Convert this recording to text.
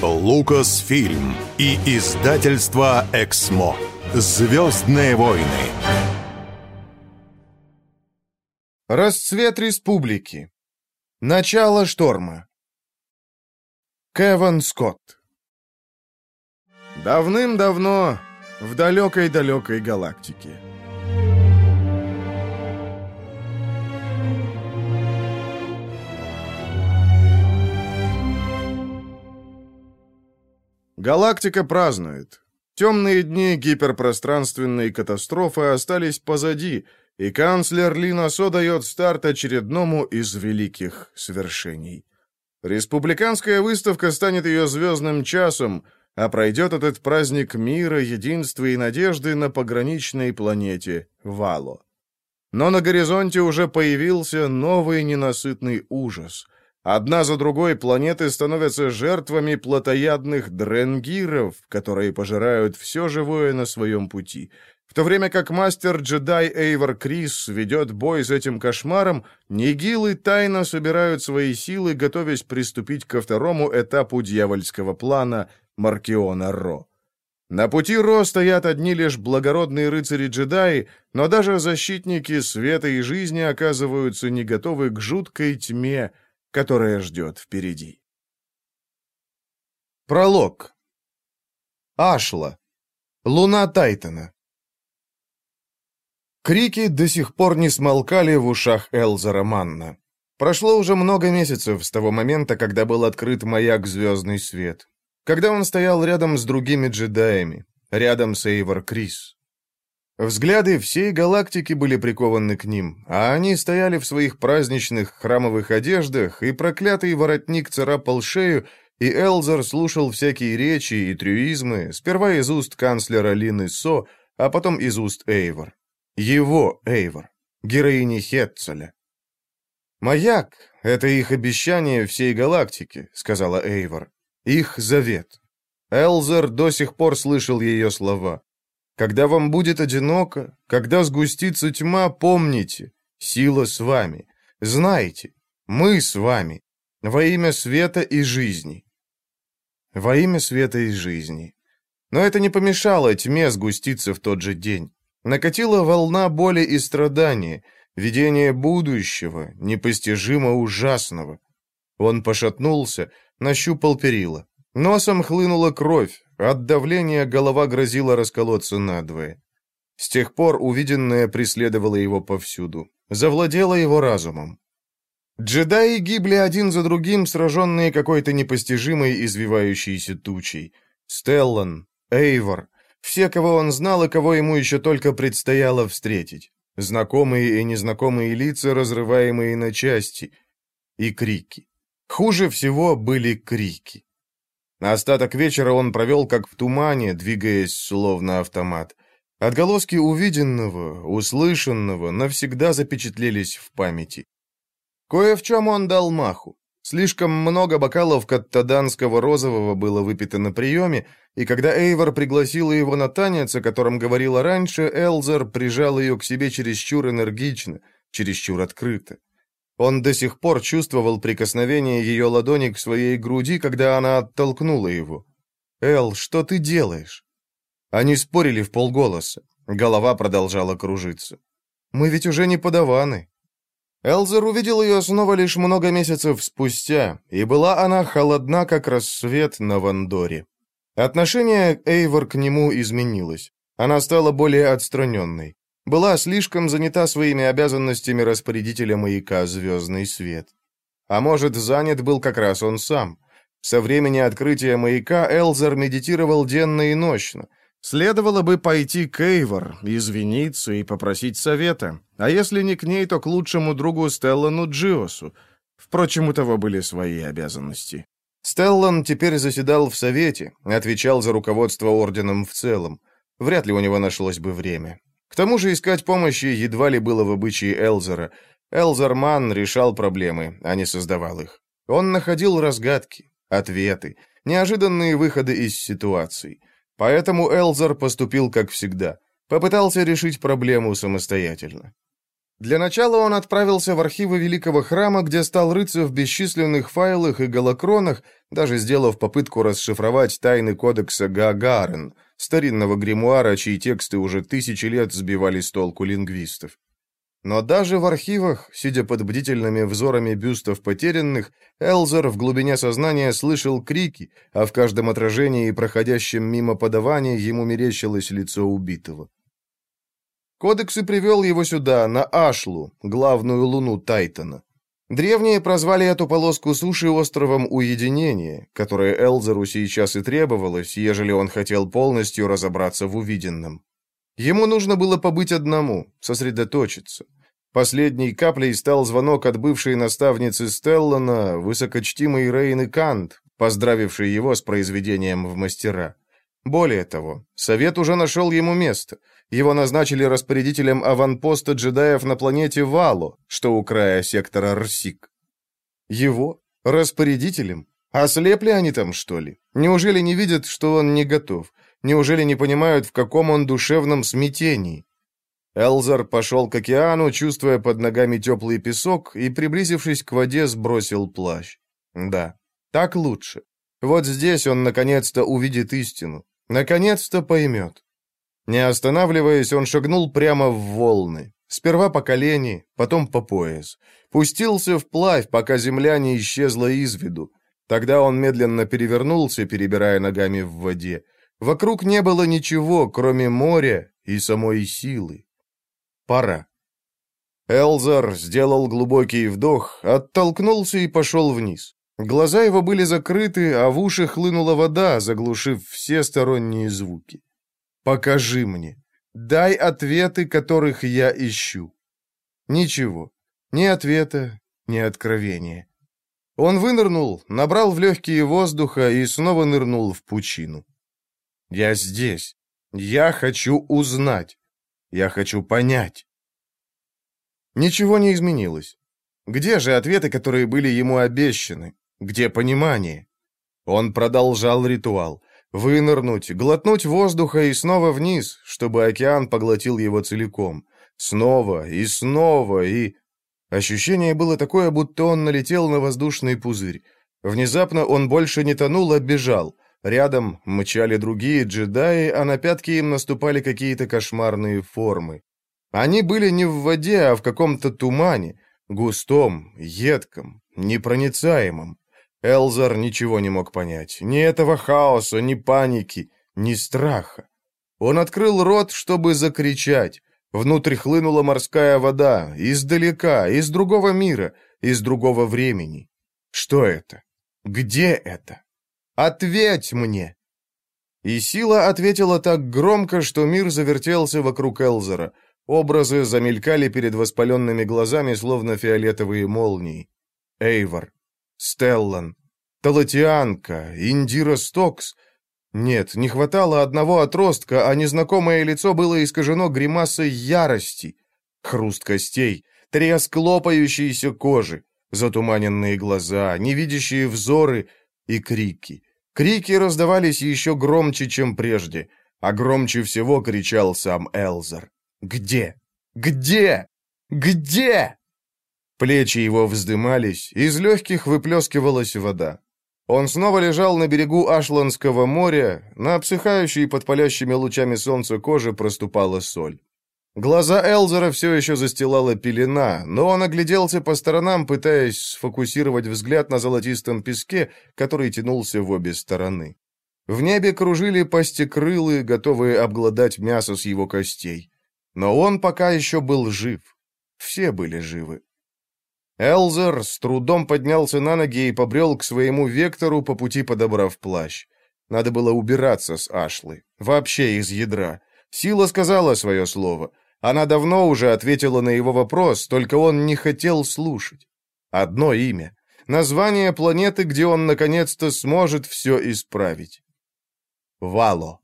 Лукасфильм и издательство «Эксмо». «Звездные войны». Расцвет республики. Начало шторма. Кеван Скотт. Давным-давно в далекой-далекой галактике. Галактика празднует. Темные дни гиперпространственной катастрофы остались позади, и канцлер Лина Со дает старт очередному из великих свершений. Республиканская выставка станет ее звездным часом, а пройдет этот праздник мира, единства и надежды на пограничной планете Вало. Но на горизонте уже появился новый ненасытный ужас — Одна за другой планеты становятся жертвами плотоядных дренгиров, которые пожирают все живое на своем пути. В то время как мастер-джедай Эйвор Крис ведет бой с этим кошмаром, нигилы тайно собирают свои силы, готовясь приступить ко второму этапу дьявольского плана Маркиона Ро. На пути Ро стоят одни лишь благородные рыцари-джедаи, но даже защитники света и жизни оказываются не готовы к жуткой тьме, которая ждет впереди. Пролог. Ашла. Луна Тайтона. Крики до сих пор не смолкали в ушах Элзера Манна. Прошло уже много месяцев с того момента, когда был открыт маяк «Звездный свет». Когда он стоял рядом с другими джедаями, рядом с Эйвор Крис. Взгляды всей галактики были прикованы к ним, а они стояли в своих праздничных храмовых одеждах, и проклятый воротник царапал шею, и Элзер слушал всякие речи и трюизмы, сперва из уст канцлера Лины Со, а потом из уст Эйвор. Его Эйвор, героини Хетцеля. «Маяк — это их обещание всей галактике», — сказала Эйвор. «Их завет». Элзер до сих пор слышал ее слова. Когда вам будет одиноко, когда сгустится тьма, помните, сила с вами. Знайте, мы с вами. Во имя света и жизни. Во имя света и жизни. Но это не помешало тьме сгуститься в тот же день. Накатила волна боли и страдания, видение будущего, непостижимо ужасного. Он пошатнулся, нащупал перила. Носом хлынула кровь, от давления голова грозила расколоться надвое. С тех пор увиденное преследовало его повсюду, завладело его разумом. Джедаи гибли один за другим, сраженные какой-то непостижимой извивающейся тучей. Стеллан, Эйвор, все, кого он знал и кого ему еще только предстояло встретить. Знакомые и незнакомые лица, разрываемые на части. И крики. Хуже всего были крики. Остаток вечера он провел как в тумане, двигаясь словно автомат. Отголоски увиденного, услышанного навсегда запечатлелись в памяти. Кое в чем он дал маху. Слишком много бокалов каттаданского розового было выпито на приеме, и когда Эйвор пригласила его на танец, о котором говорила раньше, Элзер прижал ее к себе чересчур энергично, чересчур открыто. Он до сих пор чувствовал прикосновение ее ладони к своей груди, когда она оттолкнула его. «Эл, что ты делаешь?» Они спорили в полголоса. Голова продолжала кружиться. «Мы ведь уже не подаваны». Элзер увидел ее снова лишь много месяцев спустя, и была она холодна, как рассвет на Вандоре. Отношение Эйвор к нему изменилось. Она стала более отстраненной была слишком занята своими обязанностями распорядителя маяка «Звездный свет». А может, занят был как раз он сам. Со времени открытия маяка Элзер медитировал денно и ночно. Следовало бы пойти к Эйвор, извиниться и попросить совета. А если не к ней, то к лучшему другу Стеллану Джиосу. Впрочем, у того были свои обязанности. Стеллан теперь заседал в Совете, отвечал за руководство Орденом в целом. Вряд ли у него нашлось бы время. К тому же искать помощи едва ли было в обычае Элзера. Элзерман решал проблемы, а не создавал их. Он находил разгадки, ответы, неожиданные выходы из ситуаций. Поэтому Элзер поступил как всегда. Попытался решить проблему самостоятельно. Для начала он отправился в архивы Великого Храма, где стал рыться в бесчисленных файлах и голокронах, даже сделав попытку расшифровать тайны кодекса Гагарен, старинного гримуара, чьи тексты уже тысячи лет сбивали с толку лингвистов. Но даже в архивах, сидя под бдительными взорами бюстов потерянных, Элзер в глубине сознания слышал крики, а в каждом отражении и проходящем мимо подавания ему мерещилось лицо убитого. Кодекс и привел его сюда, на Ашлу, главную луну Тайтона. Древние прозвали эту полоску суши островом Уединения, которое Элзеру сейчас и требовалось, ежели он хотел полностью разобраться в увиденном. Ему нужно было побыть одному, сосредоточиться. Последней каплей стал звонок от бывшей наставницы Стеллана, высокочтимой Рейны Кант, поздравившей его с произведением в мастера. Более того, совет уже нашел ему место. Его назначили распорядителем аванпоста джедаев на планете Вало, что у края сектора Рсик. Его? Распорядителем? Ослепли они там, что ли? Неужели не видят, что он не готов? Неужели не понимают, в каком он душевном смятении? Элзар пошел к океану, чувствуя под ногами теплый песок, и, приблизившись к воде, сбросил плащ. Да, так лучше. Вот здесь он наконец-то увидит истину. Наконец-то поймет. Не останавливаясь, он шагнул прямо в волны. Сперва по колени, потом по пояс. Пустился вплавь, пока земля не исчезла из виду. Тогда он медленно перевернулся, перебирая ногами в воде. Вокруг не было ничего, кроме моря и самой силы. Пора. Элзар сделал глубокий вдох, оттолкнулся и пошел вниз. Глаза его были закрыты, а в уши хлынула вода, заглушив все сторонние звуки. «Покажи мне. Дай ответы, которых я ищу». Ничего. Ни ответа, ни откровения. Он вынырнул, набрал в легкие воздуха и снова нырнул в пучину. Я здесь. Я хочу узнать. Я хочу понять. Ничего не изменилось. Где же ответы, которые были ему обещаны? Где понимание? Он продолжал ритуал. Вынырнуть, глотнуть воздуха и снова вниз, чтобы океан поглотил его целиком. Снова и снова и... Ощущение было такое, будто он налетел на воздушный пузырь. Внезапно он больше не тонул, а бежал. Рядом мчали другие джедаи, а на пятки им наступали какие-то кошмарные формы. Они были не в воде, а в каком-то тумане, густом, едком, непроницаемом. Элзар ничего не мог понять. Ни этого хаоса, ни паники, ни страха. Он открыл рот, чтобы закричать. Внутрь хлынула морская вода, издалека, из другого мира, из другого времени. Что это? Где это? Ответь мне!» И сила ответила так громко, что мир завертелся вокруг Элзера. Образы замелькали перед воспаленными глазами, словно фиолетовые молнии. Эйвор, Стеллан, Талатианка, Индира Стокс. Нет, не хватало одного отростка, а незнакомое лицо было искажено гримасой ярости. Хруст костей, треск лопающейся кожи, затуманенные глаза, невидящие взоры и крики. Крики раздавались еще громче, чем прежде, а громче всего кричал сам Элзер. «Где? Где? Где?» Плечи его вздымались, из легких выплескивалась вода. Он снова лежал на берегу Ашландского моря, на обсыхающей под палящими лучами солнца коже проступала соль. Глаза Элзера все еще застилала пелена, но он огляделся по сторонам, пытаясь сфокусировать взгляд на золотистом песке, который тянулся в обе стороны. В небе кружили пастекрылы, готовые обглодать мясо с его костей. Но он пока еще был жив. Все были живы. Элзер с трудом поднялся на ноги и побрел к своему вектору, по пути подобрав плащ. Надо было убираться с Ашлы. Вообще из ядра. Сила сказала свое слово. Она давно уже ответила на его вопрос, только он не хотел слушать. Одно имя. Название планеты, где он наконец-то сможет все исправить. Вало.